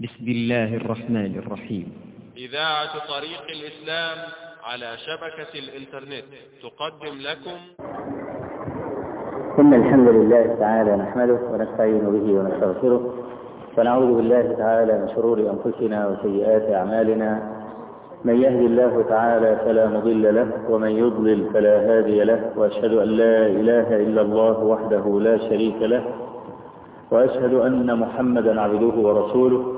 بسم الله الرحمن الرحيم. إذاعة طريق الإسلام على شبكة الإنترنت تقدم لكم. إن الحمد لله تعالى نحمده ونستعين به ونستغفره ونعوذ بالله تعالى من شرور أنفسنا وسيئات أعمالنا. من يهدي الله تعالى فلا مضل له ومن يضلل فلا هادي له وأشهد أن لا إله إلا الله وحده لا شريك له وأشهد أن محمدا عبده ورسوله.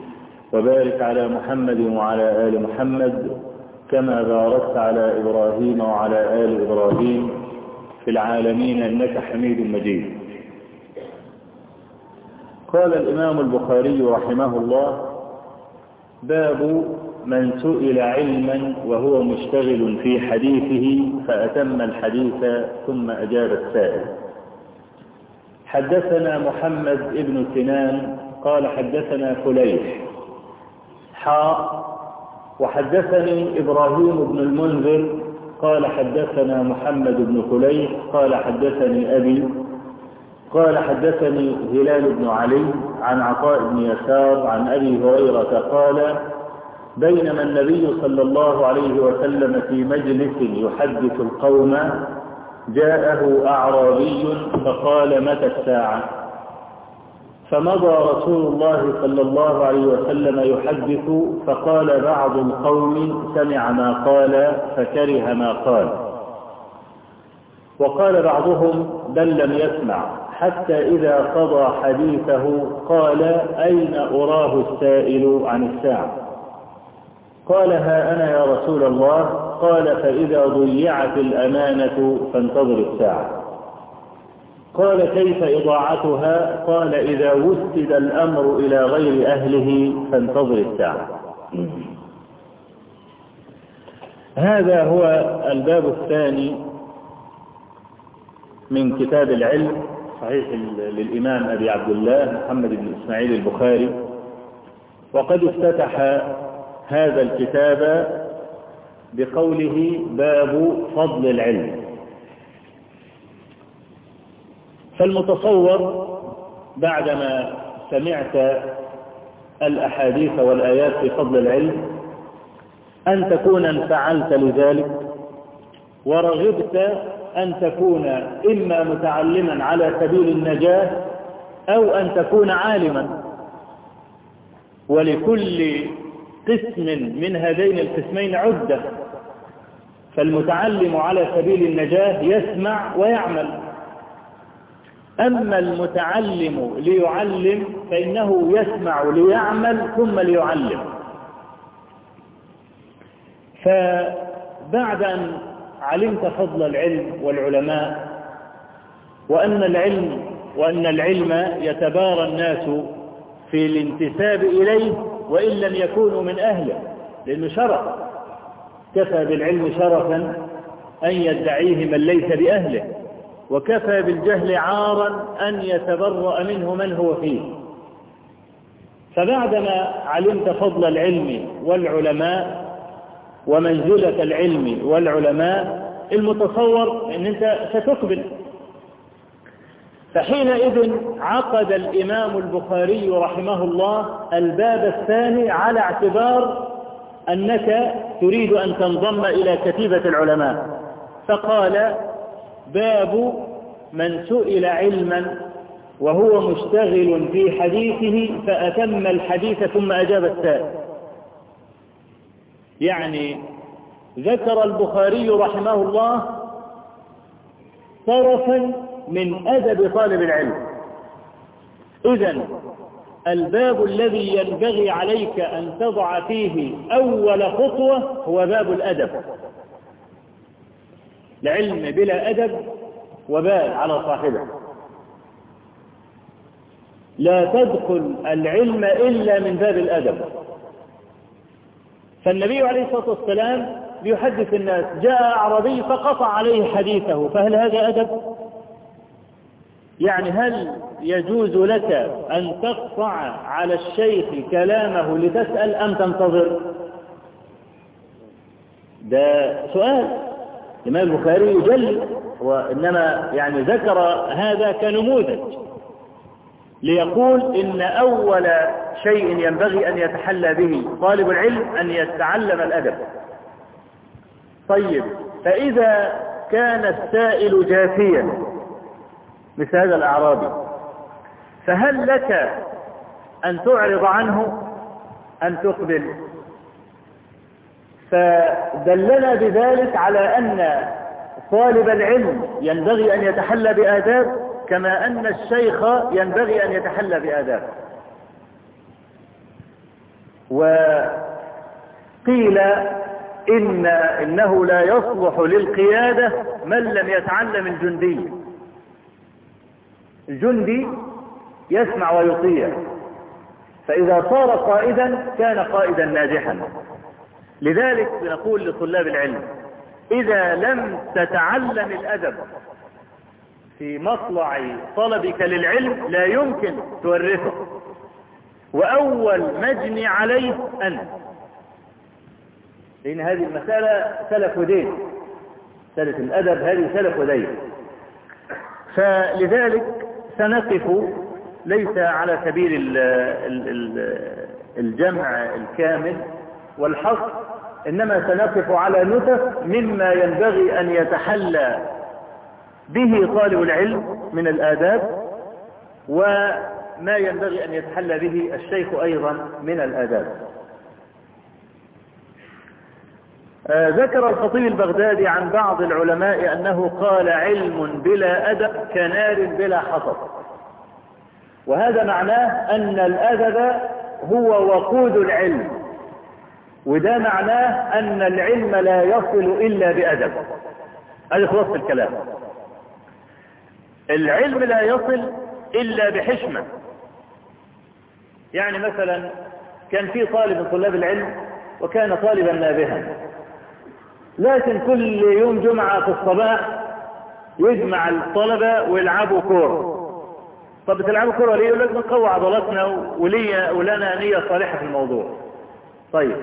وبارك على محمد وعلى آل محمد كما باركت على إبراهيم وعلى آل إبراهيم في العالمين إنك حميد مجيد. قال الإمام البخاري رحمه الله باب من سئل علما وهو مشتغل في حديثه فأتم الحديث ثم أجاب السائل. حدثنا محمد ابن سنان قال حدثنا فليح حاء وحدثني إبراهيم بن المنذر قال حدثنا محمد بن فليح قال حدثني أبي قال حدثني هلال بن علي عن عطاء بن يسار عن أبي هريرة قال بينما النبي صلى الله عليه وسلم في مجلس يحدث القوم جاءه أعرابي فقال متى الساعة؟ فمضى رسول الله صلى الله عليه وسلم يحدث فقال بعض القوم سمع ما قال فكره ما قال. وقال بعضهم بل لم يسمع حتى إذا قضى حديثه قال أين أراه السائل عن الساعة؟ قال ها أنا يا رسول الله قال فإذا ضيعت الأمانة فانتظر الساعة. قال كيف إضاعتها؟ قال إذا وسد الأمر إلى غير أهله فانتظر الساعة. هذا هو الباب الثاني من كتاب العلم صحيح للإمام أبي عبد الله محمد بن إسماعيل البخاري. وقد افتتح هذا الكتاب بقوله باب فضل العلم. فالمتصور بعدما سمعت الأحاديث والآيات في فضل العلم أن تكون انفعلت لذلك ورغبت أن تكون إما متعلما على سبيل النجاة أو أن تكون عالما. ولكل قسم من هذين القسمين عدة فالمتعلم على سبيل النجاة يسمع ويعمل. أما المتعلم ليعلم فإنه يسمع ليعمل ثم ليعلم. فبعد أن علمت فضل العلم والعلماء وأن العلم وأن العلم يتبارى الناس في الانتساب إليه وإن لم يكونوا من أهله لأنه شرف. كفى بالعلم شرفا أن يدعيه من ليس بأهله. وكفى بالجهل عارا أن يتبرأ منه من هو فيه. فبعدما علمت فضل العلم والعلماء ومنزلة العلم والعلماء المتصور أن أنت ستقبل. فحينئذ عقد الإمام البخاري رحمه الله الباب الثاني على اعتبار أنك تريد أن تنضم إلى كتيبة العلماء. فقال باب من سئل علما وهو مشتغل في حديثه فأتم الحديث ثم أجاب السائل. يعني ذكر البخاري رحمه الله طرفا من أدب طالب العلم. إذا الباب الذي ينبغي عليك أن تضع فيه أول خطوة هو باب الأدب. العلم بلا أدب وبال على صاحبه. لا تدخل العلم إلا من باب الأدب. فالنبي عليه الصلاة والسلام يحدث الناس جاء أعرابي فقطع عليه حديثه فهل هذا أدب؟ يعني هل يجوز لك أن تقطع على الشيخ كلامه لتسأل أم تنتظر؟ ده سؤال. الإمام البخاري يجل وإنما يعني ذكر هذا كنموذج ليقول إن أول شيء ينبغي أن يتحلى به طالب العلم أن يتعلم الأدب. طيب فإذا كان السائل جافيا مثل هذا الأعرابي فهل لك أن تعرض عنه؟ أن تقبل؟ فدلنا بذلك على أن طالب العلم ينبغي أن يتحلى بآداب كما أن الشيخ ينبغي أن يتحلى بآداب. وقيل إن إنه لا يصلح للقيادة من لم يتعلم الجندي. الجندي يسمع ويطيع فإذا صار قائدا كان قائدا ناجحا. لذلك بنقول لطلاب العلم إذا لم تتعلم الأدب في مطلع طلبك للعلم لا يمكن تورثه. وأول مجني عليه أنت لأن هذه المسألة سلف ودين مسألة الأدب هذه سلف ودين فلذلك سنقف ليس على سبيل ال ال ال الجمع الكامل والحصر إنما سنقف على نتف مما ينبغي أن يتحلى به طالب العلم من الآداب وما ينبغي أن يتحلى به الشيخ أيضا من الآداب. آه ذكر الخطيب البغدادي عن بعض العلماء أنه قال علم بلا أدب كنار بلا حطب. وهذا معناه أن الأدب هو وقود العلم. وده معناه أن العلم لا يصل إلا بأدب. هذا خلاصة الكلام. العلم لا يصل إلا بحشمة. يعني مثلا كان في طالب من طلاب العلم وكان طالبا نابها. لكن كل يوم جمعة في الصباح يجمع الطلبة ويلعبوا كورة. طب بتلعبوا كورة ليه؟ يقول لك عضلاتنا ولي ولنا نية صالحة في الموضوع. طيب.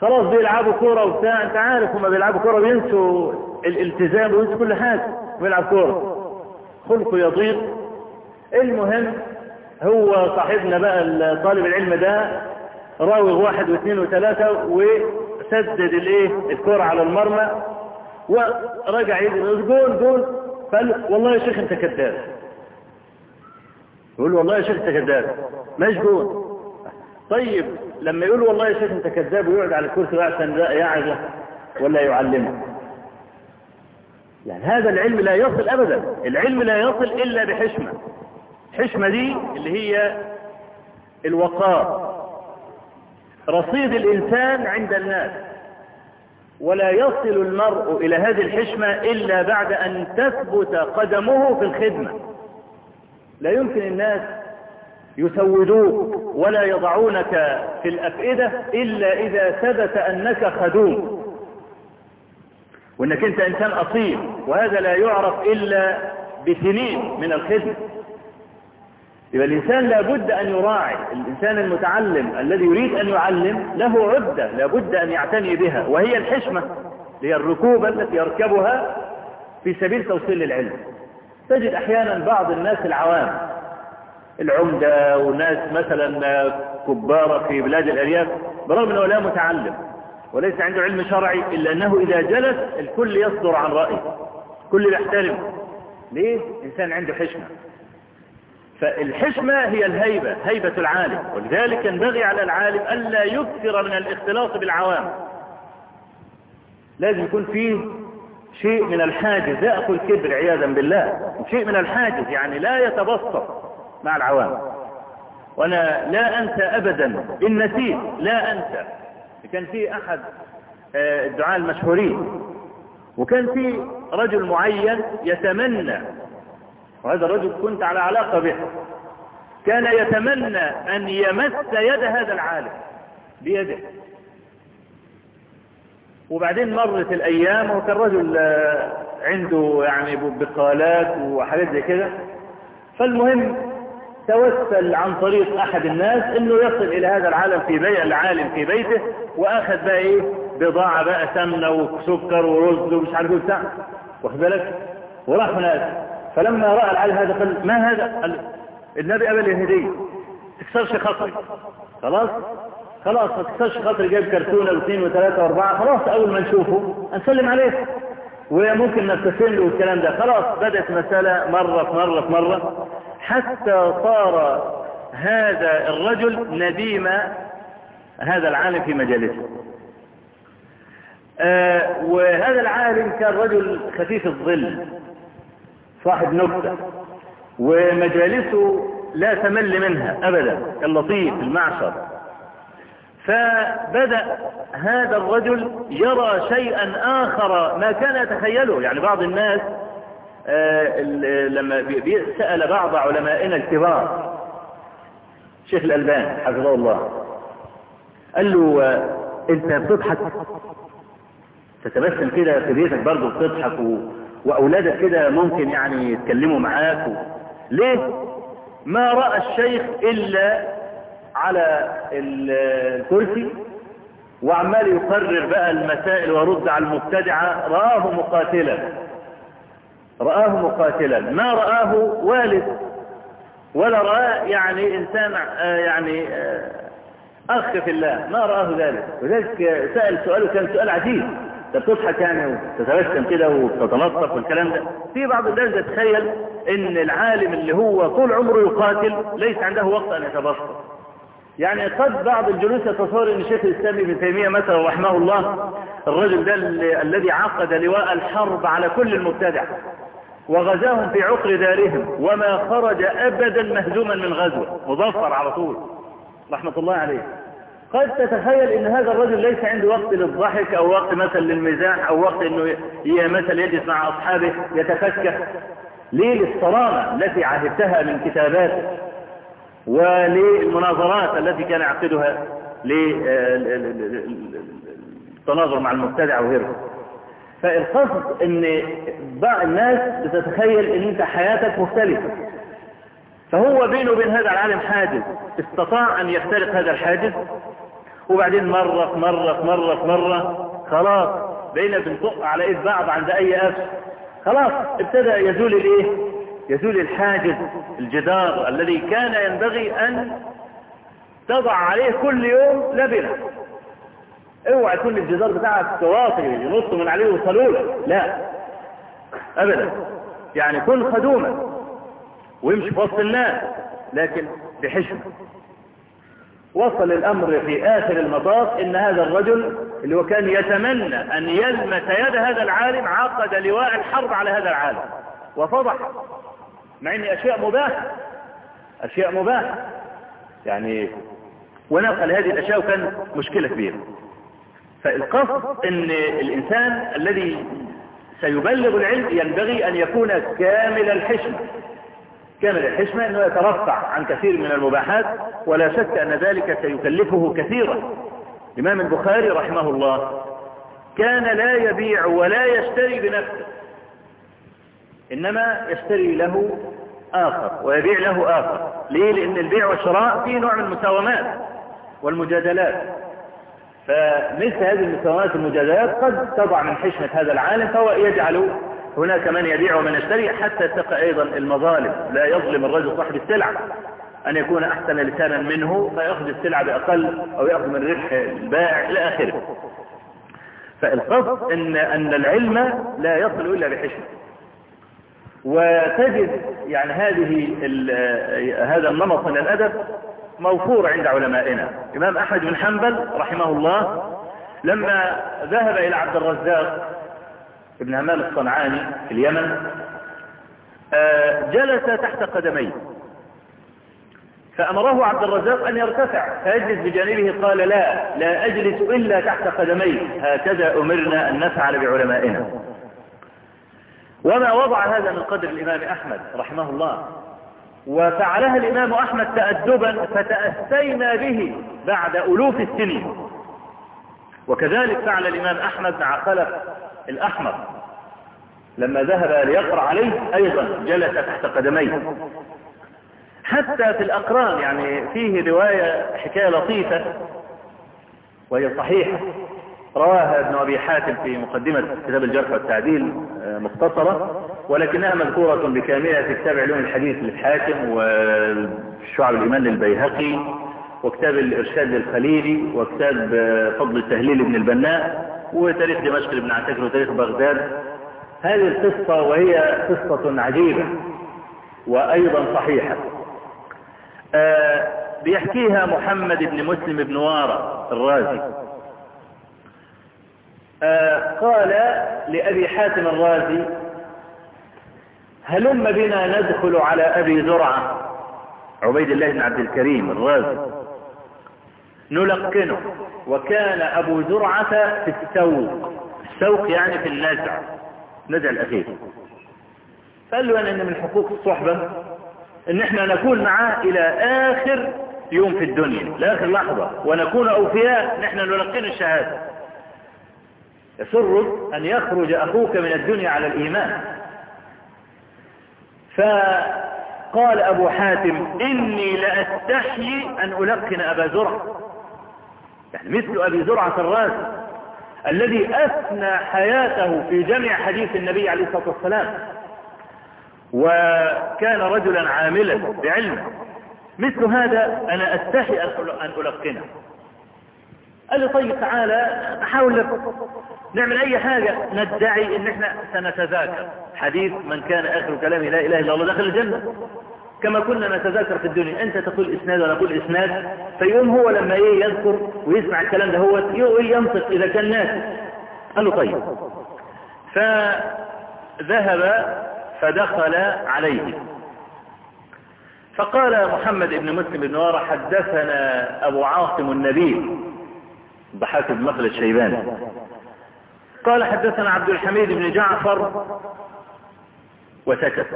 خلاص بيلعبوا كورة وبتاع. انت عارف هما بيلعبوا كورة بينسوا الالتزام وينسوا كل حاجة. ويلعب كورة. خلقه يضيق. المهم هو صاحبنا بقى طالب العلم ده راوغ واحد واثنين وثلاثة وسدد الايه؟ الكرة على المرمى. ورجع يقول جول جول فقال والله يا شيخ انت كذاب. يقول والله يا شيخ انت كذاب. مش جول طيب لما يقول والله يا شيخ انت كذاب ويقعد على الكرسي واحسن يعظه ولا يعلمه. يعني هذا العلم لا يصل ابدا. العلم لا يصل إلا بحشمة. الحشمة دي اللي هي الوقار. رصيد الإنسان عند الناس. ولا يصل المرء إلى هذه الحشمة إلا بعد أن تثبت قدمه في الخدمة. لا يمكن الناس يسودوك ولا يضعونك في الأفئدة إلا إذا ثبت أنك خدوم. وإنك أنت إنسان أصيل وهذا لا يعرف إلا بسنين من الخدمة يبقى الإنسان لابد أن يراعي الإنسان المتعلم الذي يريد أن يعلم له عدة لابد أن يعتني بها وهي الحشمة هي الركوبة التي يركبها في سبيل توصيل العلم. تجد أحيانا بعض الناس العوام العمدة وناس مثلا كبارة في بلاد الأرياف برغم أنه لا متعلم وليس عنده علم شرعي إلا أنه إذا جلس الكل يصدر عن رأيه كل يحترم ليه؟ إنسان عنده حشمة. فالحشمة هي الهيبة هيبة العالم ولذلك ينبغي على العالم ألا يكثر من الاختلاط بالعوام. لازم يكون فيه شيء من الحاجز لا أقول كبر عياذا بالله شيء من الحاجز يعني لا يتبسط. مع العوام. وأنا لا أنسى أبدا. إن نسيت لا أنسى كان في أحد الدعاء المشهورين. وكان في رجل معين يتمنى. وهذا الرجل كنت على علاقة به. كان يتمنى أن يمس يد هذا العالم بيده. وبعدين مرت الأيام وكان رجل آه، عنده يعني بقالات وحاجات زي كده. فالمهم توسل عن طريق أحد الناس إنه يصل إلى هذا العالم في بيع العالم في بيته وأخذ بقى إيه؟ بضاعة بقى سمنة وسكر ورز ومش عارف إيه بتاع واخد بالك؟ وراح هناك. فلما رأى العالم هذا قال ما هذا؟ قال النبي قبل الهدية. تكسرش خطري خلاص؟ خلاص ما تكسرش خاطر جايب كرتونة واثنين وثلاثة وأربعة. خلاص أول ما نشوفه هنسلم عليه. وممكن نبتسم له والكلام ده. خلاص بدأت مسألة مرة في مرة في مرة. حتى صار هذا الرجل نديم هذا العالم في مجالسه. آه وهذا العالم كان رجل خفيف الظل صاحب نكته ومجالسه لا تمل منها ابدا اللطيف المعشر. فبدأ هذا الرجل يرى شيئا آخر ما كان يتخيله. يعني بعض الناس لما سأل بعض علمائنا الكبار شيخ الألبان حفظه الله قال له آه أنت بتضحك تتبسم كده في بيتك برضه بتضحك. وأولادك كده ممكن يعني يتكلموا معاك. ليه ما رأى الشيخ إلا على الكرسي وعمال يقرر بقى المسائل ويرد على المبتدعة رآه مقاتلا رآه مقاتلا. ما رآه والد. ولا رآه يعني إنسان يعني أخ في الله. ما رآه ذلك. وذلك سأل سؤاله كان سؤال عجيب. انت بتضحك يعني وتتبسم كده وتتلطف والكلام ده. في بعض الناس يتخيل إن العالم اللي هو طول عمره يقاتل ليس عنده وقت أن يتبسط. يعني قد بعض الجلوس يتصور إن شيخ الاسلام ابن تيمية مثلا رحمه الله الرجل ده الذي عقد لواء الحرب على كل المبتدع. وغزاهم في عقر دارهم وما خرج أبدا مهزوما من غزوة. مظفر على طول. رحمة الله عليه. قد تتخيل إن هذا الرجل ليس عنده وقت للضحك أو وقت مثلا للمزاح أو وقت إنه مثلا يجلس مع أصحابه يتفكه. ليه للصرامة التي عهدتها من كتاباته وللمناظرات التي كان يعقدها للتناظر مع المبتدع وغيره. فالقصد إن بعض الناس بتتخيل إن أنت حياتك مختلفة. فهو بينه وبين هذا العالم حاجز. استطاع أن يخترق هذا الحاجز. وبعدين مرة في مرة في مرة في مرة خلاص بقينا بنطق على إيد بعض عند أي قفش خلاص ابتدى يزول الإيه؟ يزول الحاجز الجدار الذي كان ينبغي أن تضع عليه كل يوم لبنة. اوعى يكون الجدار بتاعك تواطي ينطوا من عليه وصلوا له. لا. ابدا. يعني كن خدوما. ويمشي في وسط الناس لكن بحشمة. وصل الأمر في آخر المطاف إن هذا الرجل اللي هو كان يتمنى أن يلمس يد هذا العالم عقد لواء الحرب على هذا العالم. وفضح. مع ان أشياء مباحة. أشياء مباحة. يعني ونقل هذه الأشياء وكان مشكلة كبيرة. فالقصد إن الإنسان الذي سيبلغ العلم ينبغي أن يكون كامل الحشمة. كامل الحشمة إنه يترفع عن كثير من المباحات ولا شك أن ذلك سيكلفه كثيرا. الامام البخاري رحمه الله كان لا يبيع ولا يشتري بنفسه إنما يشتري له آخر ويبيع له آخر. ليه؟ لأن البيع والشراء فيه نوع من المساومات والمجادلات. فمثل هذه المساومات والمجادلات قد تضع من حشمة هذا العالم فهو يجعل هناك من يبيع ومن يشتري حتى تقى أيضا المظالم. لا يظلم الرجل صاحب السلعة أن يكون أحسن لسانا منه فيأخذ السلعة بأقل أو يأخذ من ربح البائع إلى آخره. فالقصد أن, أن العلم لا يصل إلا بحشمة. وتجد يعني هذه هذا النمط من الأدب موفور عند علمائنا. إمام أحمد بن حنبل رحمه الله لما ذهب إلى عبد الرزاق ابن همام الصنعاني في اليمن جلس تحت قدميه. فأمره عبد الرزاق أن يرتفع فيجلس بجانبه قال لا لا أجلس إلا تحت قدميه. هكذا أمرنا أن نفعل بعلمائنا. وما وضع هذا من قدر الإمام أحمد رحمه الله. وفعلها الإمام أحمد تأدبا فتأسينا به بعد ألوف السنين. وكذلك فعل الإمام أحمد مع خلف الأحمر. لما ذهب ليقرأ عليه أيضا جلس تحت قدميه. حتى في الأقران يعني فيه رواية حكاية لطيفة وهي صحيحة. رواها ابن أبي حاتم في مقدمة كتاب الجرح والتعديل مختصرة. ولكنها مذكورة بكاملها في كتاب علوم الحديث للحاكم وشعب الإيمان للبيهقي وكتاب الإرشاد للخليلي وكتاب فضل التهليل ابن البناء وتاريخ دمشق لابن عساكر وتاريخ بغداد. هذه القصة وهي قصة عجيبة وأيضا صحيحة. آه بيحكيها محمد بن مسلم بن وارى الرازي. آه قال لأبي حاتم الرازي هلم بنا ندخل على أبي زرعة. عبيد الله بن عبد الكريم الرازي. نلقنه. وكان أبو زرعة في السوق. السوق يعني في النزع. نزع الأخير. قال له أن من حقوق الصحبة إن إحنا نكون معاه إلى آخر يوم في الدنيا. لآخر لحظة. ونكون أوفياء نحن نلقن الشهادة. يسر أن يخرج أخوك من الدنيا على الإيمان. فقال أبو حاتم إني لاستحيي أن ألقن أبا زرع. يعني مثل أبي زرعة الرأس الذي أثنى حياته في جمع حديث النبي عليه الصلاة والسلام. وكان رجلا عاملا بعلم. مثل هذا أنا أستحي أن ألقنه. قال لي طيب تعالى نحاول نعمل أي حاجة ندعي إن إحنا سنتذاكر. حديث من كان آخر كلامه لا إله إلا الله دخل الجنة. كما كنا نتذاكر في الدنيا. أنت تقول إسناد وأنا أقول إسناد. فيقوم هو لما إيه يذكر ويسمع الكلام ده هو ينطق إذا كان ناس قال له طيب. فذهب فدخل عليه. فقال محمد بن مسلم بن وارى حدثنا أبو عاصم النبيل ضحاك بن مخلد الشيباني قال حدثنا عبد الحميد بن جعفر وسكت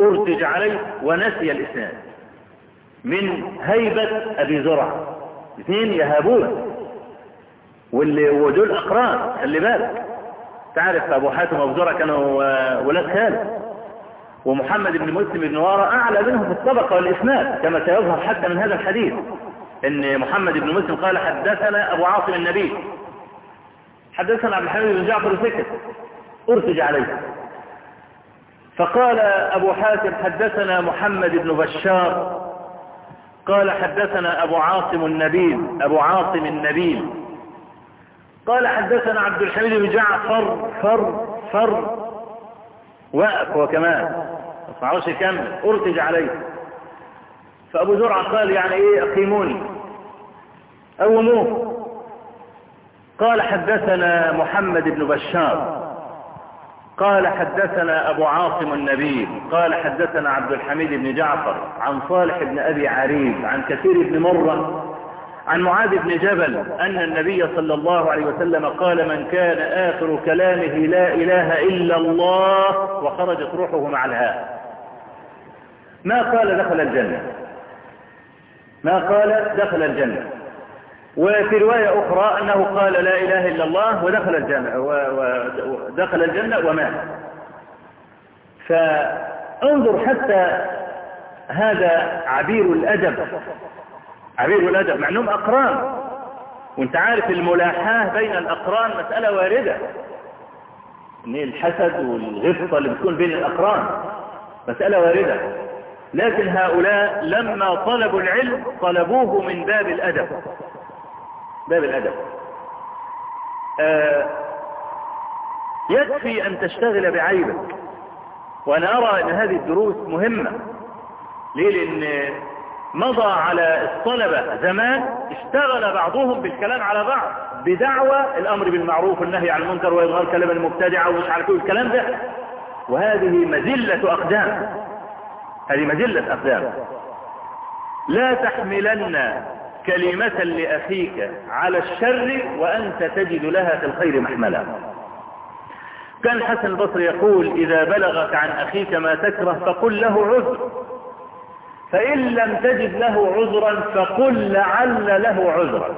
ارتج عليه ونسي الإسناد. من هيبة أبي زرع اثنين يهابون. واللي ودول أقران خلي بالك. تعرف أبو حاتم وأبو زرع كانوا ولاد خال ومحمد بن مسلم بن وارى أعلى منهم في الطبقة والإسناد كما سيظهر حتى من هذا الحديث. إن محمد بن مسلم قال حدثنا أبو عاصم النبي. حدثنا عبد الحميد بن جعفر سكت ارتج عليه. فقال أبو حاتم حدثنا محمد بن بشار. قال حدثنا أبو عاصم النبيل أبو عاصم النبيل. قال حدثنا عبد الحميد بن جعفر فر فر وقف هو كمان ما معرفش يكمل ارتج عليه. فأبو زرعة قال يعني إيه أقيموني. قوموه قال حدثنا محمد بن بشار. قال حدثنا أبو عاصم النبي قال حدثنا عبد الحميد بن جعفر عن صالح بن أبي عريب عن كثير بن مرة عن معاذ بن جبل أن النبي صلى الله عليه وسلم قال من كان آخر كلامه لا إله إلا الله وخرجت روحه مع الهاء. ما قال دخل الجنة؟ ما قال دخل الجنة؟ وفي رواية أخرى أنه قال لا إله إلا الله ودخل الجنة ودخل الجنة ومات. فانظر حتى هذا عبير الأدب عبير الأدب مع أنهم أقران. وأنت عارف الملاحاة بين الأقران مسألة واردة. إن الحسد والغفة اللي بتكون بين الأقران مسألة واردة. لكن هؤلاء لما طلبوا العلم طلبوه من باب الأدب. باب الأدب. آه يكفي أن تشتغل بعيبك. وأنا أرى أن هذه الدروس مهمة. ليه؟ لأن مضى على الطلبة زمان اشتغل بعضهم بالكلام على بعض بدعوى الأمر بالمعروف والنهي عن المنكر واظهار كلام المبتدع ومش عارف إيه الكلام ده. وهذه مزلة أقدام. هذه مزلة أقدام. لا تحملن كلمة لأخيك على الشر وأنت تجد لها في الخير محملا. كان الحسن البصري يقول إذا بلغك عن أخيك ما تكره فقل له عذر. فإن لم تجد له عذرا فقل لعل له عذرا.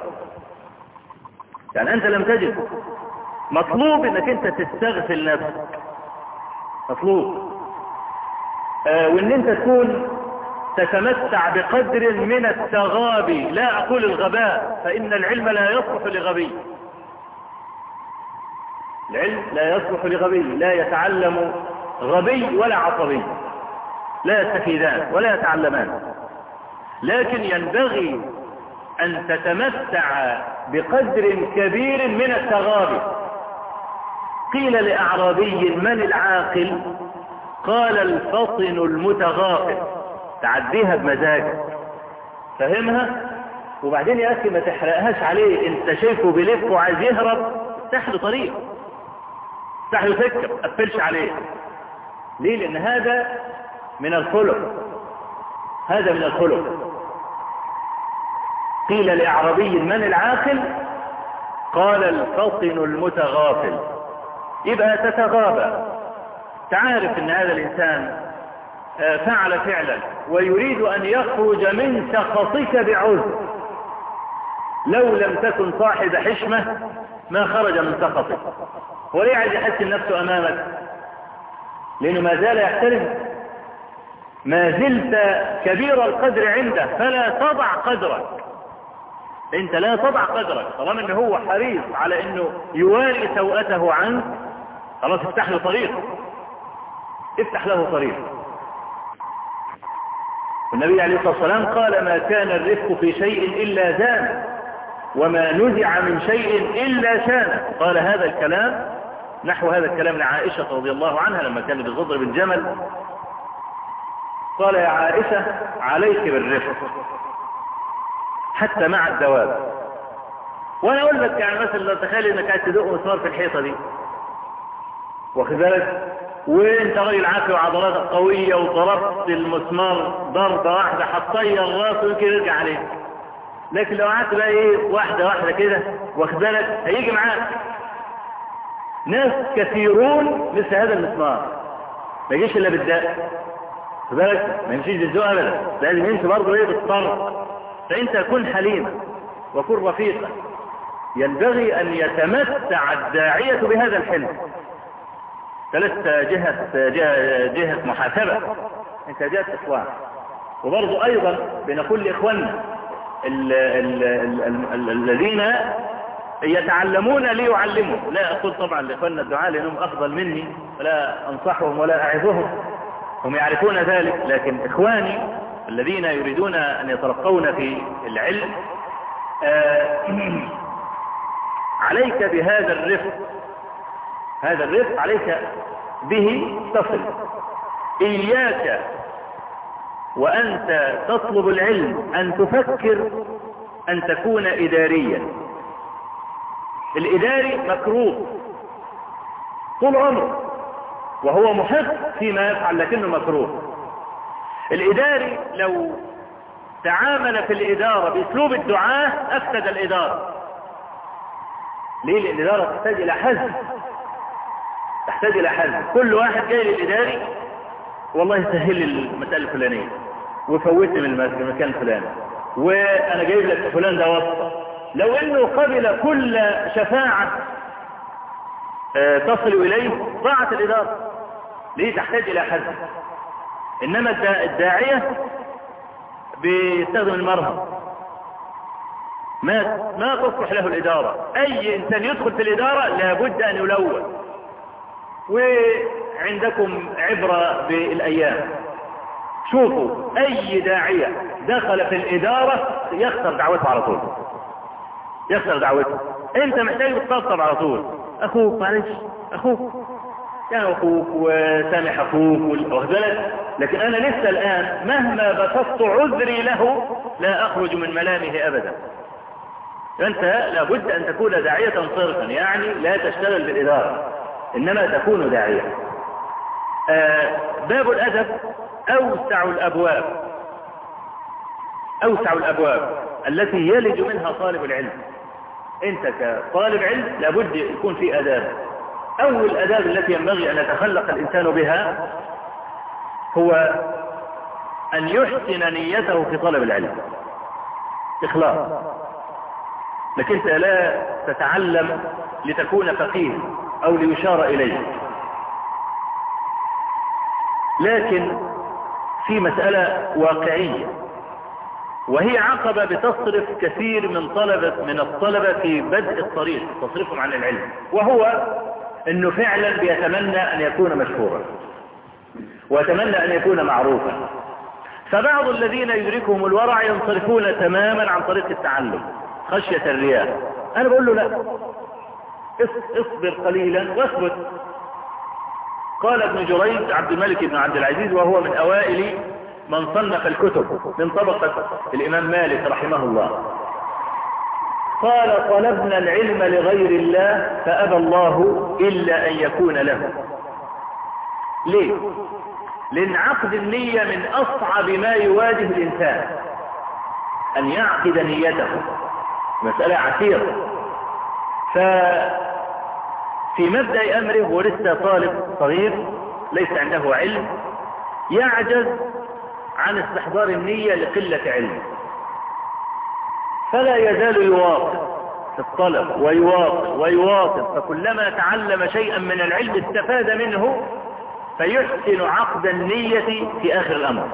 يعني أنت لم تجد. مطلوب إنك أنت تستغفل نفسك مطلوب. آه وإن أنت تكون تتمتع بقدر من التغابي لا أقول الغباء فإن العلم لا يصلح لغبي. العلم لا يصلح لغبي لا يتعلم غبي ولا عصبي لا يستفيدان ولا يتعلمان. لكن ينبغي أن تتمتع بقدر كبير من التغابي قيل لأعرابي من العاقل؟ قال الفطن المتغافل تعديها بمزاجك. فهمها؟ وبعدين يا أخي ما تحرقهاش عليه أنت شايفه بلف وعايز يهرب افتح له طريق. افتح له سكة ما تقفلش عليه. ليه؟ لأن هذا من الخلق. هذا من الخلق. قيل لأعربي من العاقل؟ قال الفطن المتغافل. يبقى تتغابى تعرف إن هذا الإنسان فعل فعلا. ويريد أن يخرج من سخطك بعذر. لو لم تكن صاحب حشمة ما خرج من سخطك. وليه عايز يحسن نفسه أمامك؟ لأنه ما زال يحترم. ما زلت كبير القدر عنده فلا تضع قدرك. أنت لا تضع قدرك. طالما ان هو حريص على إنه يواري سوءته عنك خلاص افتح له طريق. افتح له طريق. النبي عليه الصلاة والسلام قال ما كان الرفق في شيء إلا زان وما نزع من شيء إلا شان. قال هذا الكلام نحو هذا الكلام لعائشة رضي الله عنها لما كان بالغضر بالجمل قال يا عائشة عليك بالرفق حتى مع الدواب. وأنا أقول لك يعني مثلا لو تخيل إنك قاعد تدق مسمار في الحيطة دي. واخد بالك؟ وانت راجل عافي وعضلاتك قوية وضربت المسمار ضربة واحدة هتطير راسه يمكن يرجع عليك لكن لو قعدت بقى إيه واحدة واحدة كده واخد بالك هيجي معاك. ناس كثيرون مثل هذا المسمار. ما يجيش إلا بالداء. بالك؟ ما يمشيش بالذوق ابدا. لازم يمشي برضه إيه بالطرف. فإنت كن حليما وكن رفيقا. ينبغي أن يتمتع الداعية بهذا الحلم. ثلاث جهة, جهة, جهة محاسبة أنت جهة إخوان. وبرضو أيضا بنقول لاخواننا الذين يتعلمون ليعلموا. لا أقول طبعا لإخواننا الدعاء لأنهم أفضل مني ولا أنصحهم ولا أعظهم. هم يعرفون ذلك لكن إخواني الذين يريدون أن يترقون في العلم عليك بهذا الرفق هذا الرفق عليك به تصل. إياك وأنت تطلب العلم أن تفكر أن تكون إداريا. الإداري مكروه طول عمره وهو محق فيما يفعل لكنه مكروه. الإداري لو تعامل في الإدارة بأسلوب الدعاة أفسد الإدارة. ليه؟ الإدارة تحتاج إلى حزم. تحتاج إلى حزم كل واحد جاي للإداري والله سهل المسألة الفلانية. وفوتني من المكان الفلاني. وأنا جايب لك فلان ده واسطة. لو إنه قبل كل شفاعة آه تصل إليه ضاعت الإدارة. ليه تحتاج إلى حزم إنما الداعية بيستخدم المرهم ما ما تصلح له الإدارة. أي إنسان يدخل في الإدارة لابد أن يلون. وعندكم عبرة بالأيام. شوفوا أي داعية دخل في الإدارة يخسر دعوته على طول. يخسر دعوته. أنت محتاج تتصل على طول. أخوك معلش أخوك. يعني أخوك وسامح أخوك وغزلت لكن أنا لسه الآن مهما بسطت عذري له لا أخرج من ملامه أبدا. فأنت لابد أن تكون داعية صرفا يعني لا تشتغل بالإدارة. إنما تكون داعية. آه باب الأدب أوسع الأبواب. أوسع الأبواب التي يلج منها طالب العلم. أنت كطالب علم لابد يكون في أداب. أول الأداب التي ينبغي أن يتخلق الإنسان بها هو أن يحسن نيته في طلب العلم. إخلاص. لكن انت لا تتعلم لتكون فقيه. أو ليشار اليك لكن في مسألة واقعية وهي عقبة بتصرف كثير من طلبة من الطلبة في بدء الطريق تصرفهم عن العلم وهو إنه فعلا بيتمنى أن يكون مشهورا ويتمنى أن يكون معروفا. فبعض الذين يدركهم الورع ينصرفون تماما عن طريق التعلم خشية الرياء أنا بقول له لا. اصبر قليلا واثبت. قال ابن جريج عبد الملك بن عبد العزيز وهو من أوائل من صنف الكتب من طبقة الإمام مالك رحمه الله. قال طلبنا العلم لغير الله فأبى الله إلا أن يكون له. ليه؟ لأن عقد النية من أصعب ما يواجه الإنسان. أن يعقد نيته. مسألة عسيرة ففي مبدأ أمره ولسه طالب صغير ليس عنده علم يعجز عن استحضار النية لقلة علمه فلا يزال يواصل في الطلب ويواصل ويواصل فكلما تعلم شيئا من العلم استفاد منه فيحسن عقد النية في آخر الأمر.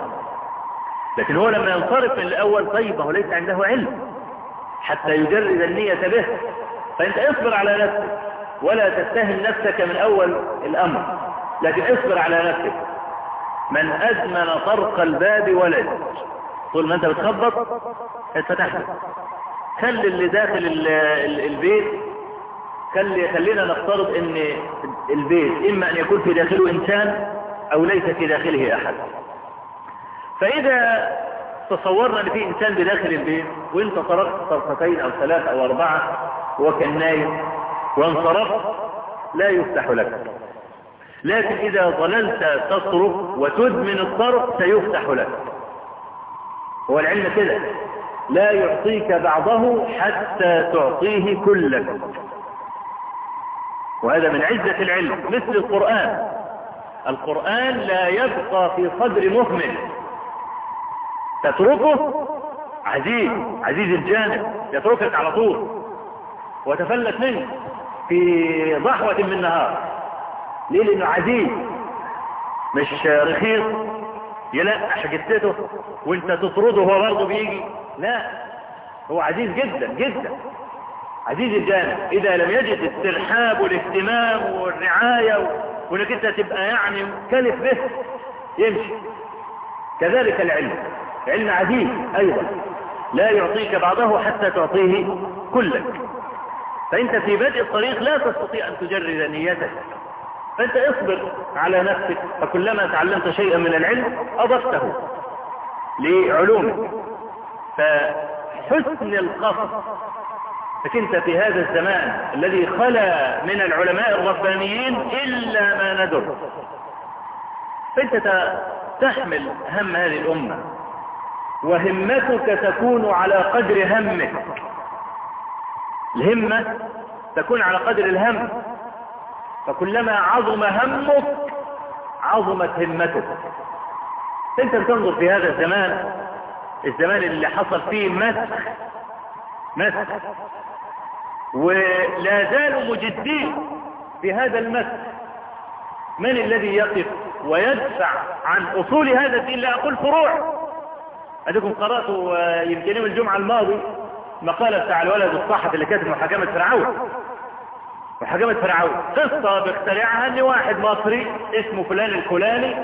لكن هو لما ينصرف من الأول طيب هو ليس عنده علم. حتى يجرد النية به فأنت اصبر على نفسك. ولا تتهم نفسك من أول الأمر لكن اصبر على نفسك. من أدمن طرق الباب ولد. طول ما أنت بتخبط اتفتح خلي اللي داخل ال ال البيت خلي خلينا نفترض إن البيت إما أن يكون في داخله إنسان أو ليس في داخله أحد. فإذا تصورنا إن في إنسان بداخل البيت وانت طرقت طرفتين أو ثلاثة أو أربعة هو كان نايم وانصرفت لا يفتح لك. لكن إذا ظللت تصرف وتدمن الطرف سيفتح لك. هو العلم كده. لا يعطيك بعضه حتى تعطيه كلك. وهذا من عزة العلم مثل القرآن. القرآن لا يبقى في صدر مهمل تتركه؟ عزيز عزيز الجانب. يتركك على طول. وتفلت منه. في ضحوة من نهار. ليه لأنه عزيز مش رخيص. يلقح جثته وانت تطرده هو برضه بيجي. لا هو عزيز جدا جدا. عزيز الجانب إذا لم يجد الترحاب والاهتمام والرعاية وإنك أنت تبقى يعني كلف به يمشي. كذلك العلم. علم عزيز أيضا. لا يعطيك بعضه حتى تعطيه كلك. فأنت في بدء الطريق لا تستطيع أن تجرد نيتك. فأنت اصبر على نفسك فكلما تعلمت شيئا من العلم أضفته لعلومك. فحسن القصد فكنت في هذا الزمان الذي خلا من العلماء الربانيين إلا ما ندر. فأنت تحمل هم هذه الأمة. وهمتك تكون على قدر همك. الهمة تكون على قدر الهم فكلما عظم همك عظمت همتك. انت بتنظر في هذا الزمان الزمان اللي حصل فيه مسخ مسخ. ولا زالوا مجدين في هذا المسخ. من الذي يقف ويدفع عن أصول هذا الدين؟ لا أقول فروع. اديكم قرأتوا يمكن يوم الجمعة الماضي مقالة بتاع الولد الصحفي اللي كاتب محاكمة فرعون. محاكمة فرعون. قصة بيخترعها ان واحد مصري اسمه فلان الفلاني.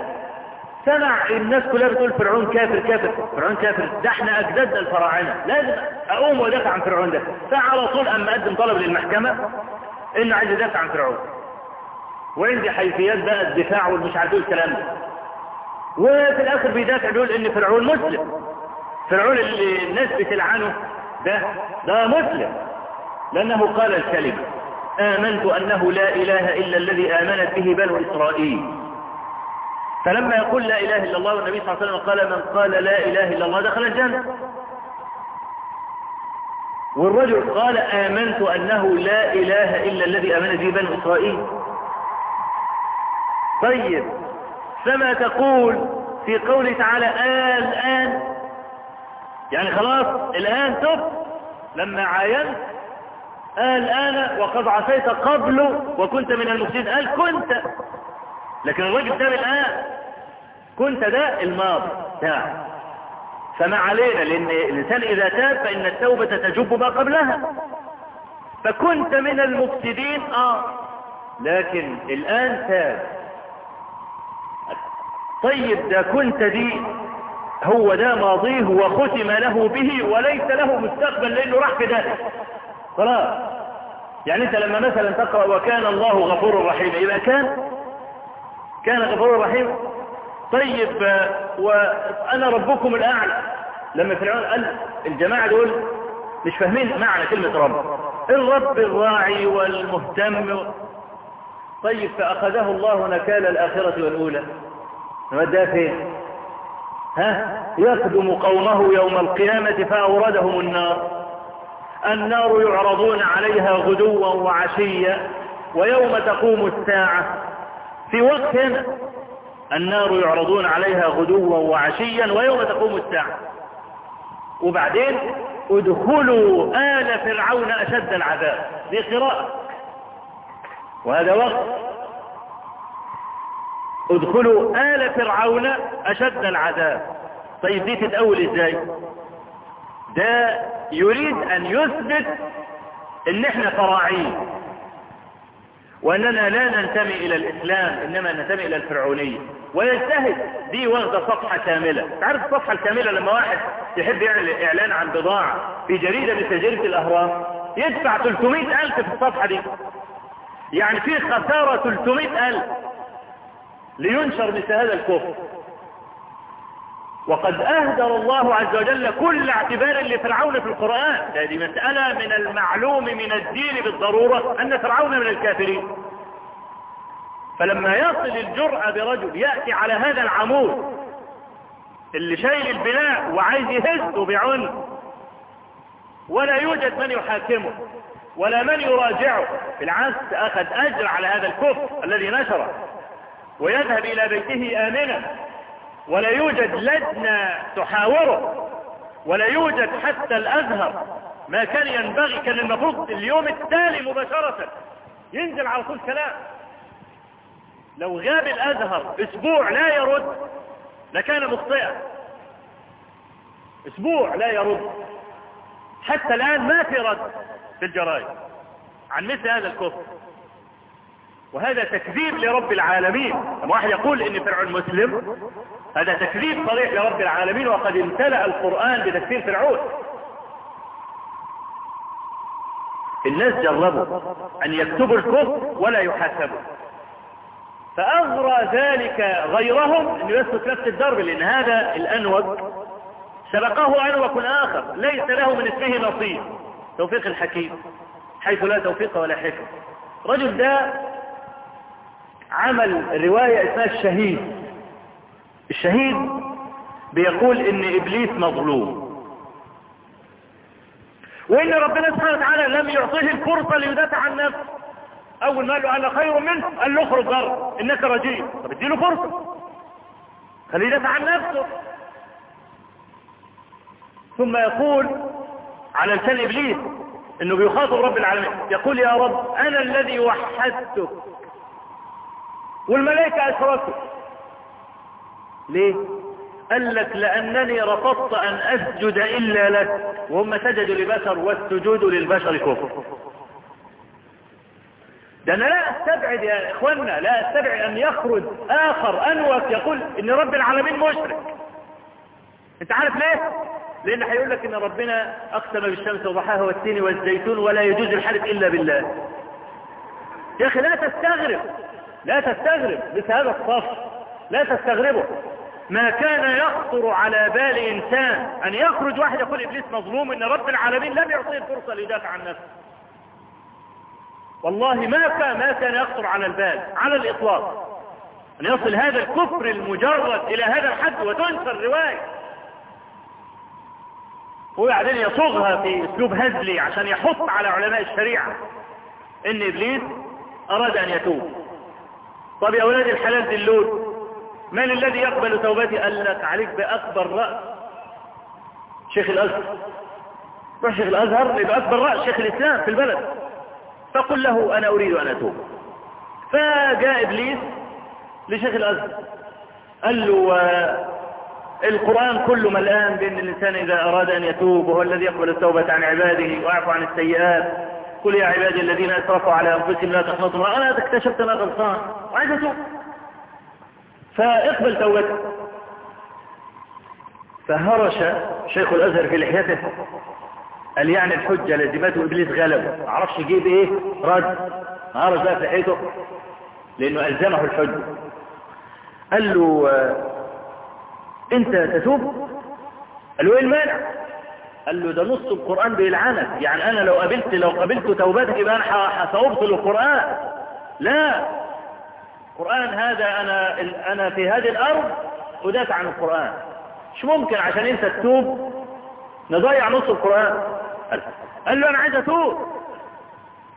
سمع الناس كلها بتقول فرعون كافر كافر. فرعون كافر. ده إحنا اجدادنا الفراعنة. لازم أقوم وأدافع عن فرعون ده. فعلى طول أما قدم طلب للمحكمة إنه عايز يدافع عن فرعون. وعندي حيثيات بقى الدفاع والمش عارف إيه الكلام ده؟ وفي الآخر بيدافع بيقول إن فرعون مسلم. فرعون اللي الناس بتلعنه ده ده مسلم. لأنه قال الكلمة آمنت أنه لا إله إلا الذي آمنت به بنو إسرائيل. فلما يقول لا إله إلا الله والنبي صلى الله عليه وسلم قال من قال لا إله إلا الله دخل الجنة. والرجل قال آمنت أنه لا إله إلا الذي آمنت به بنو إسرائيل. طيب فما تقول في قوله تعالى الآن يعني خلاص الآن تب لما عاينت قال أنا وقد عصيت قبله وكنت من المفسدين قال كنت. لكن الراجل ده الآن كنت ده الماضي بتاعه فما علينا لأن الإنسان إذا تاب فإن التوبة تجب ما قبلها. فكنت من المفسدين آه. لكن الآن تاب. طيب ده كنت دي هو ده ماضيه وختم له به وليس له مستقبل لأنه راح في ده خلاص. يعني أنت لما مثلا تقرأ وكان الله غفور رحيم يبقى كان كان غفور رحيم طيب وأنا ربكم الأعلى. لما فرعون قال الجماعة دول مش فاهمين معنى كلمة رب. الرب الراعي والمهتم. طيب فأخذه الله نكال الآخرة والأولى. ده فين؟ ها يقدم قومه يوم القيامة فأوردهم النار. النار يعرضون عليها غدوا وعشيا ويوم تقوم الساعة. في وقت النار يعرضون عليها غدوا وعشيا ويوم تقوم الساعة. وبعدين ادخلوا آل فرعون أشد العذاب. دي قراءة وهذا وقت ادخلوا آل فرعون أشد العذاب. طيب دي تتأول إزاي؟ ده يريد أن يثبت إن إحنا فراعين وأننا لا ننتمي إلى الإسلام إنما ننتمي إلى الفرعونية. ويجتهد دي واخدة صفحة كاملة. تعرف الصفحة الكاملة لما واحد يحب يعمل إعلان عن بضاعة في جريدة من تجربة الأهرام؟ يدفع 300 ألف في الصفحة دي. يعني في خسارة 300 ألف. لينشر مثل هذا الكفر. وقد أهدر الله عز وجل كل اعتبار لفرعون في القرآن. هذه مسألة من المعلوم من الدين بالضرورة أن فرعون من الكافرين. فلما يصل الجرأة برجل يأتي على هذا العمود اللي شايل البناء وعايز يهزه بعنف ولا يوجد من يحاكمه ولا من يراجعه. بالعكس أخذ أجر على هذا الكفر الذي نشره. ويذهب إلى بيته آمنا. ولا يوجد لجنة تحاوره. ولا يوجد حتى الأزهر. ما كان ينبغي كان المفروض اليوم التالي مباشرة. ينزل على طول كلام. لو غاب الأزهر أسبوع لا يرد لكان مخطئا. أسبوع لا يرد. حتى الآن ما في رد في الجرائد عن مثل هذا الكفر. وهذا تكذيب لرب العالمين. لما واحد يقول ان فرعون مسلم هذا تكذيب صريح لرب العالمين وقد امتلأ القرآن بتكفير فرعون. الناس جربوا أن يكتبوا الكفر ولا يحاسبوا. فأغرى ذلك غيرهم أن يسلك نفس الدرب لأن هذا الأنوك سبقه أنوك آخر ليس له من اسمه نصيب. توفيق الحكيم حيث لا توفيق ولا حكم. رجل ده عمل رواية اسمها الشهيد. الشهيد بيقول إن إبليس مظلوم. وإن ربنا سبحانه وتعالى لم يعطيه الفرصة ليدافع عن نفسه. أول ما قال له أنا خير منه قال له اخرج بره إنك رجيم. طب اديله فرصة. خليه يدافع عن نفسه. ثم يقول على لسان إبليس إنه بيخاطب رب العالمين. يقول يا رب أنا الذي وحدتك والملائكة أشركوا. ليه؟ قال لك لأنني رفضت أن أسجد إلا لك. وهم سجدوا لبشر والسجود للبشر كفر. ده أنا لا أستبعد يا إخوانا لا أستبعد أن يخرج آخر أنوك يقول إن رب العالمين مشرك. أنت عارف ليه؟ لأن هيقول لك إن ربنا أقسم بالشمس وضحاها والتين والزيتون ولا يجوز الحلف إلا بالله. يا أخي لا تستغرب. لا تستغرب مثل هذا الصف لا تستغربه. ما كان يخطر على بال إنسان أن يخرج واحد يقول إبليس مظلوم إن رب العالمين لم يعطيه الفرصة ليدافع عن نفسه. والله ما كان ما كان يخطر على البال على الإطلاق. أن يصل هذا الكفر المجرد إلى هذا الحد وتنشر رواية وبعدين يصوغها في أسلوب هزلي عشان يحط على علماء الشريعة إن إبليس أراد أن يتوب. طب يا أولاد الحلال دلون من الذي يقبل توبتي؟ قال لك عليك بأكبر رأس. شيخ الأزهر. روح شيخ الأزهر يبقى أكبر رأس شيخ الإسلام في البلد. فقل له أنا أريد أن أتوب. فجاء إبليس لشيخ الأزهر. قال له القرآن كله ملآن بأن الإنسان إذا أراد أن يتوب وهو الذي يقبل التوبة عن عباده ويعفو عن السيئات. قل يا عبادي الذين أسرفوا على أنفسهم لا تقنطوا أنا اكتشفت أنا غلطان. وعايز أتوب فاقبل توبتك. فهرش شيخ الأزهر في لحيته. قال يعني الحجة لزمته إبليس غلب ما عرفش يجيب إيه رد. هرش بقى في لحيته لأنه ألزمه الحجة. قال له أنت تتوب؟ قال له إيه المانع؟ قال له ده نص القرآن بيلعنك. يعني أنا لو قبلت لو قبلت توبتك يبقى أنا سأبطل القرآن. لا. القرآن هذا أنا أنا في هذه الأرض أدافع عن القرآن. مش ممكن عشان أنت تتوب نضيع نص القرآن. قال له أنا عايز أتوب.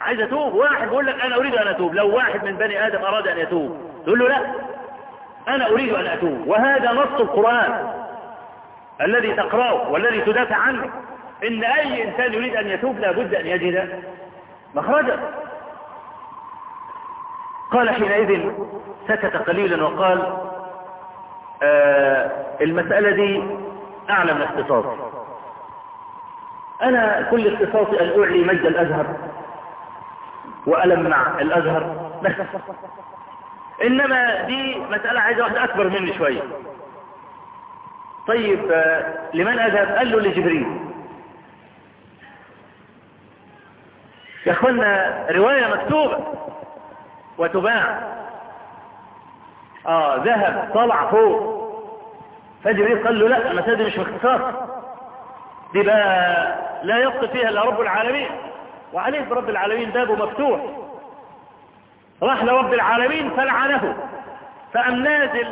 عايز أتوب. واحد بيقول لك أنا أريد أن أتوب. لو واحد من بني آدم أراد أن يتوب تقول له لا. أنا أريد أن أتوب. وهذا نص القرآن. الذي تقرأه والذي تدافع عنه. إن أي إنسان يريد أن يتوب لابد أن يجد مخرجا. قال حينئذ سكت قليلا وقال آه المسألة دي أعلى من اختصاص أنا كل اختصاصي أن أعلي مجد الأزهر وألمع الأزهر. إنما دي مسألة عايزة واحدة أكبر مني شوية. طيب آه لمن أذهب؟ قال له لجبريل. يا أخوانا رواية مكتوبة. وتباع. آه ذهب طلع فوق. فجبريل قال له لا المسألة مش باختصاص دي بقى لا يبقى فيها إلا رب العالمين. وعليه برب العالمين بابه مفتوح. راح لرب العالمين فلعنه. فأم نازل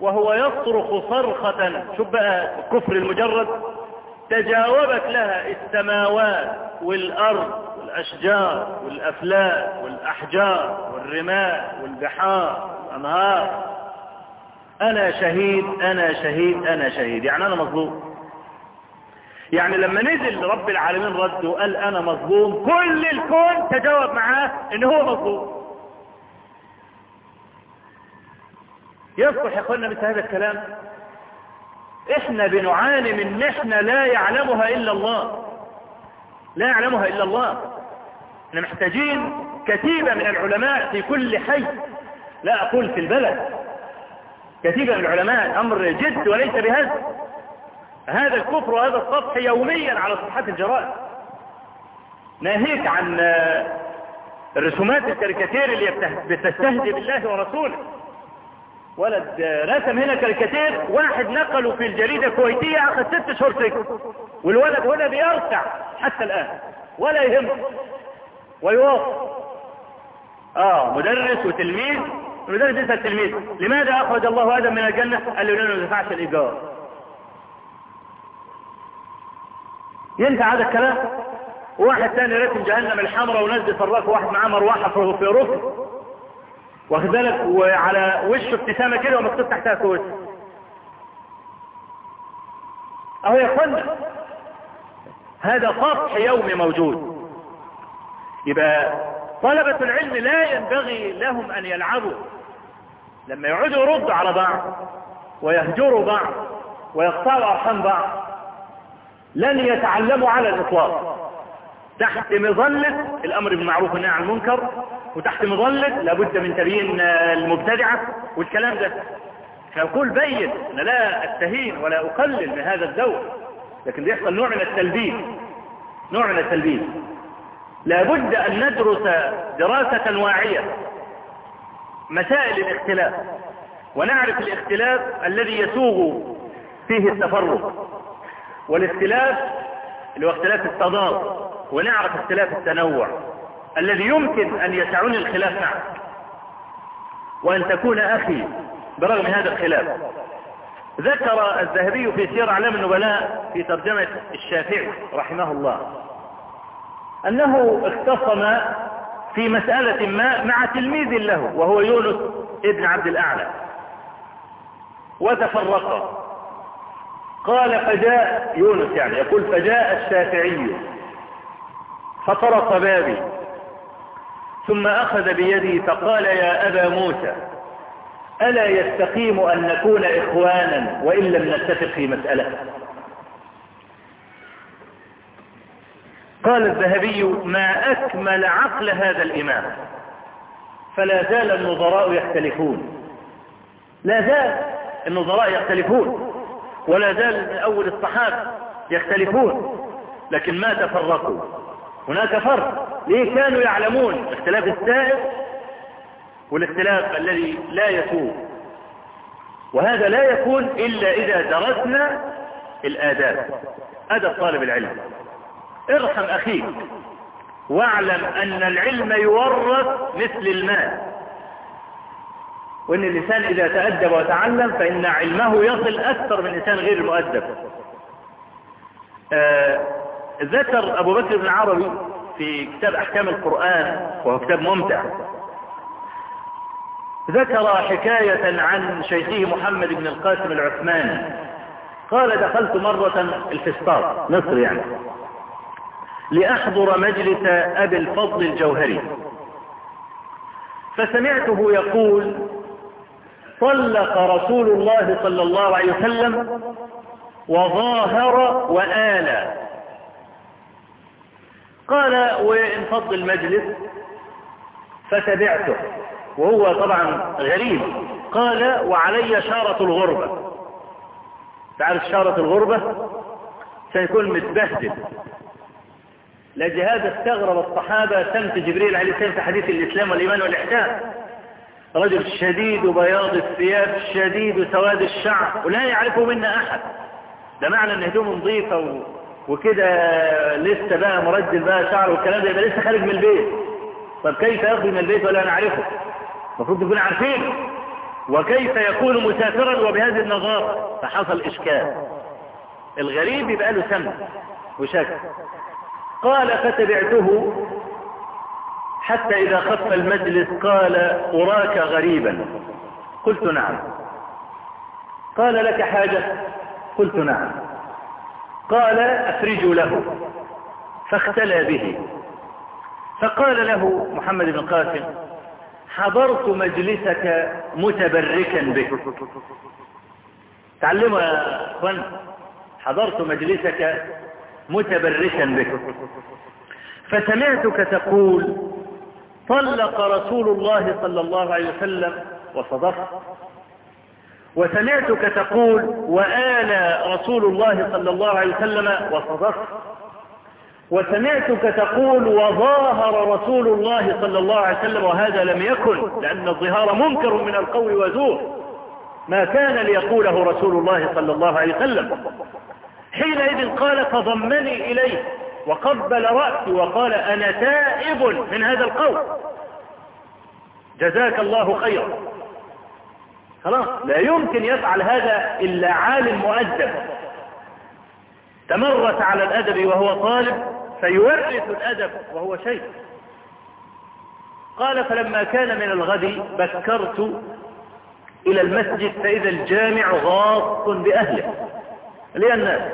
وهو يصرخ صرخة شوف بقى الكفر المجرد تجاوبت لها السماوات والأرض والأشجار والأفلاك والأحجار والرماء والبحار والأنهار. أنا شهيد أنا شهيد أنا شهيد. يعني أنا مظلوم. يعني لما نزل رب العالمين رد وقال أنا مظلوم. كل الكون تجاوب معاه إن هو مظلوم. يصلح يا أخوانا مثل هذا الكلام. إحنا بنعاني من محنة لا يعلمها إلا الله. لا يعلمها إلا الله. إحنا محتاجين كتيبة من العلماء في كل حي. لا أقول في البلد. كتيبة من العلماء أمر جد وليس بهذا هذا الكفر وهذا السطح يوميا على صفحات الجرائد. ناهيك عن الرسومات الكاريكاتير اللي بتستهزئ بالله ورسوله. ولد رسم هنا كاريكاتير واحد نقله في الجريدة الكويتية اخذ ست شهور سجن والولد هنا بيرتع حتى الآن ولا يهمه ويواصل آه مدرس وتلميذ. المدرس يسأل التلميذ. لماذا أخرج الله آدم من الجنة؟ قال له لأنه ما دفعش الإيجار. ينفع هذا الكلام؟ واحد ثاني رسم جهنم الحمراء ونزل فراك واحد معاه مروحة في ركن. واخد بالك؟ وعلى وشه ابتسامة كده ومكتوب تحتها كويس أهو يا أخوانا هذا سطح يومي موجود. يبقى طلبة العلم لا ينبغي لهم أن يلعبوا. لما يقعدوا يردوا على بعض ويهجروا بعض ويقطعوا أرحام بعض لن يتعلموا على الإطلاق. تحت مظلة الأمر بالمعروف والنهي عن المنكر وتحت مظلة لابد من تبيين المبتدعة والكلام ده. فأقول بين أنا لا أستهين ولا أقلل من هذا الدور لكن بيحصل نوع من التلبيس نوع من التلبيس. لابد أن ندرس دراسة واعية مسائل الاختلاف ونعرف الاختلاف الذي يسوغ فيه التفرق. والاختلاف اللي هو اختلاف التضاد. ونعرف اختلاف التنوع الذي يمكن أن يسعني الخلاف معك. وأن تكون أخي برغم هذا الخلاف. ذكر الذهبي في سير أعلام النبلاء في ترجمة الشافعي رحمه الله أنه اختصم في مسألة ما مع تلميذ له وهو يونس ابن عبد الأعلى. وتفرقا قال فجاء يونس يعني يقول فجاء الشافعي. فطرق بابي. ثم أخذ بيدي فقال يا أبا موسى ألا يستقيم أن نكون إخوانا وإن لم نتفق في مسألة؟ قال الذهبي ما أكمل عقل هذا الإمام. فلا زال النظراء يختلفون. لا زال النظراء يختلفون ولا زال من أول الصحابة يختلفون لكن ما تفرقوا؟ هناك فرق. ليه كانوا يعلمون؟ الاختلاف السائر والاختلاف الذي لا يكون وهذا لا يكون إلا إذا درسنا الآداب. أدب طالب العلم. ارحم أخيك. واعلم أن العلم يورث مثل المال. وأن الإنسان إذا تأدب وتعلم فإن علمه يصل أكثر من الإنسان غير المؤدب آه ذكر أبو بكر بن العربي في كتاب أحكام القرآن وهو كتاب ممتع. ذكر حكاية عن شيخه محمد بن القاسم العثماني. قال دخلت مرة الفسطاط مصر يعني لأحضر مجلس أبي الفضل الجوهري. فسمعته يقول طلق رسول الله صلى الله عليه وسلم وظاهر وآلى. قال وانفض المجلس فتبعته. وهو طبعا غريب. قال وعلي شارة الغربة. تعرف شارة الغربة؟ سيكون متبهدل. لهذا استغرب الصحابة سمت جبريل عليه السلام في حديث الإسلام والإيمان والإحسان. رجل شديد بياض الثياب شديد سواد الشعر ولا يعرفه منا أحد. ده معنى إن هدومه نظيفة. وكده لسه بقى مرجل بقى شعره والكلام ده يبقى لسه خارج من البيت. طب كيف يخرج من البيت ولا نعرفه؟ المفروض نكون عارفين. وكيف يكون مسافرا وبهذه النظارة فحصل إشكال. الغريب يبقى له سمع وشك. قال فتبعته حتى إذا خف المجلس. قال أراك غريبا. قلت نعم. قال لك حاجة. قلت نعم. قال أفرجوا له فاختلى به. فقال له محمد بن قاسم حضرت مجلسك متبركا بك تعلموا يا أخوان حضرت مجلسك متبركا بك فسمعتك تقول طلق رسول الله صلى الله عليه وسلم وصدقت وسمعتك تقول وآلى رسول الله صلى الله عليه وسلم وصدقت. وسمعتك تقول وظاهر رسول الله صلى الله عليه وسلم وهذا لم يكن لأن الظهار منكر من القول وزور. ما كان ليقوله رسول الله صلى الله عليه وسلم. حينئذ قال فضمني إليه وقبل رأسي وقال أنا تائب من هذا القول جزاك الله خيرا. خلاص. لا يمكن يفعل هذا إلا عالم مؤدب. تمرس على الأدب وهو طالب فيورث الأدب وهو شيء قال فلما كان من الغد بكرت إلى المسجد فإذا الجامع غاص بأهله. الناس.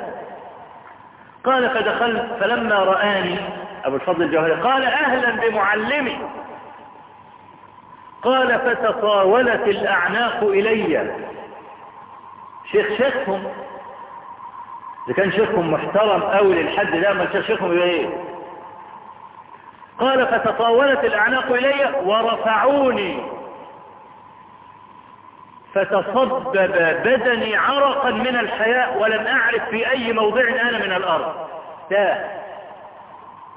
قال فدخلت فلما رآني أبو الفضل الجوهري قال أهلا بمعلمي. قال فتطاولت الأعناق إلي. شيخ شيخهم إذا كان شيخهم محترم أوي للحد ده ما شيخهم يبقى إيه؟ قال فتطاولت الأعناق إلي ورفعوني. فتصبب بدني عرقا من الحياء ولم أعرف في أي موضع أنا من الأرض. تاه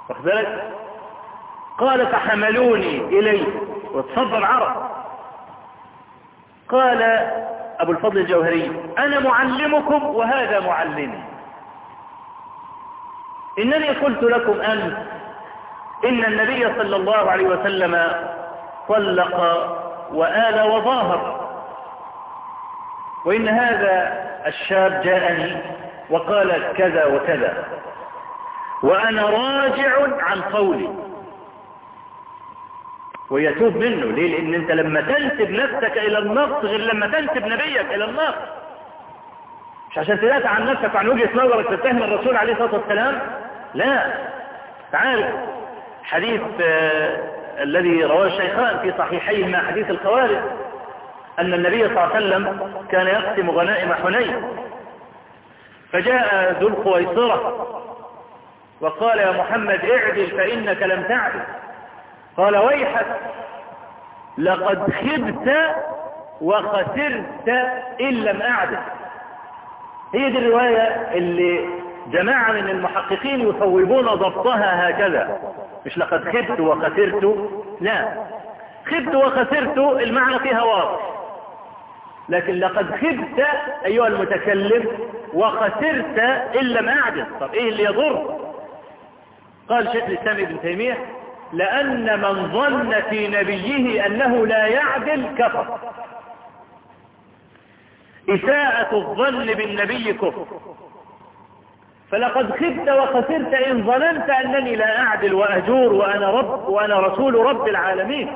واخد بالك؟ قال فحملوني إليه. وتصبب عرق قال أبو الفضل الجوهري أنا معلمكم وهذا معلمي إنني قلت لكم أمس إن النبي صلى الله عليه وسلم طلق وآل وظاهر. وإن هذا الشاب جاءني وقال كذا وكذا. وأنا راجع عن قولي. ويتوب منه. ليه؟ لأن أنت لما تنسب نفسك إلى النص غير لما تنسب نبيك إلى النص. مش عشان تدافع عن نفسك وعن وجهة نظرك تتهم الرسول عليه الصلاة والسلام؟ لا. تعال. حديث الذي رواه الشيخان في صحيحيهما حديث الخوارج أن النبي صلى الله عليه وسلم كان يقسم غنائم حنين. فجاء ذو الخويصرة وقال يا محمد اعدل فإنك لم تعدل. قال ويحك لقد خبت وخسرت إن لم أعدل هي دي الرواية اللي جماعة من المحققين يصوبون ضبطها هكذا. مش لقد خبت وخسرت لا. خبت وخسرت المعنى فيها واضح. لكن لقد خبت أيها المتكلم وخسرت إن لم أعدل طب إيه اللي يضر؟ قال شيخ الإسلام ابن تيمية لأن من ظن في نبيه أنه لا يعدل كفر. إساءة الظن بالنبي كفر. فلقد خبت وخسرت إن ظننت أنني لا أعدل وأجور وأنا رب وأنا رسول رب العالمين.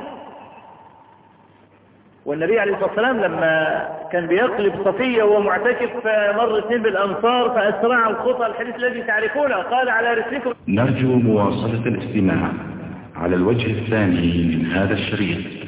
والنبي عليه الصلاة والسلام لما كان بيقلب صفية وهو معتكف فمر اثنين بالأنصار فأسرع الخطى الحديث الذي تعرفونه. قال على رسلكم نرجو مواصلة الاستماع. على الوجه الثاني من هذا الشريط.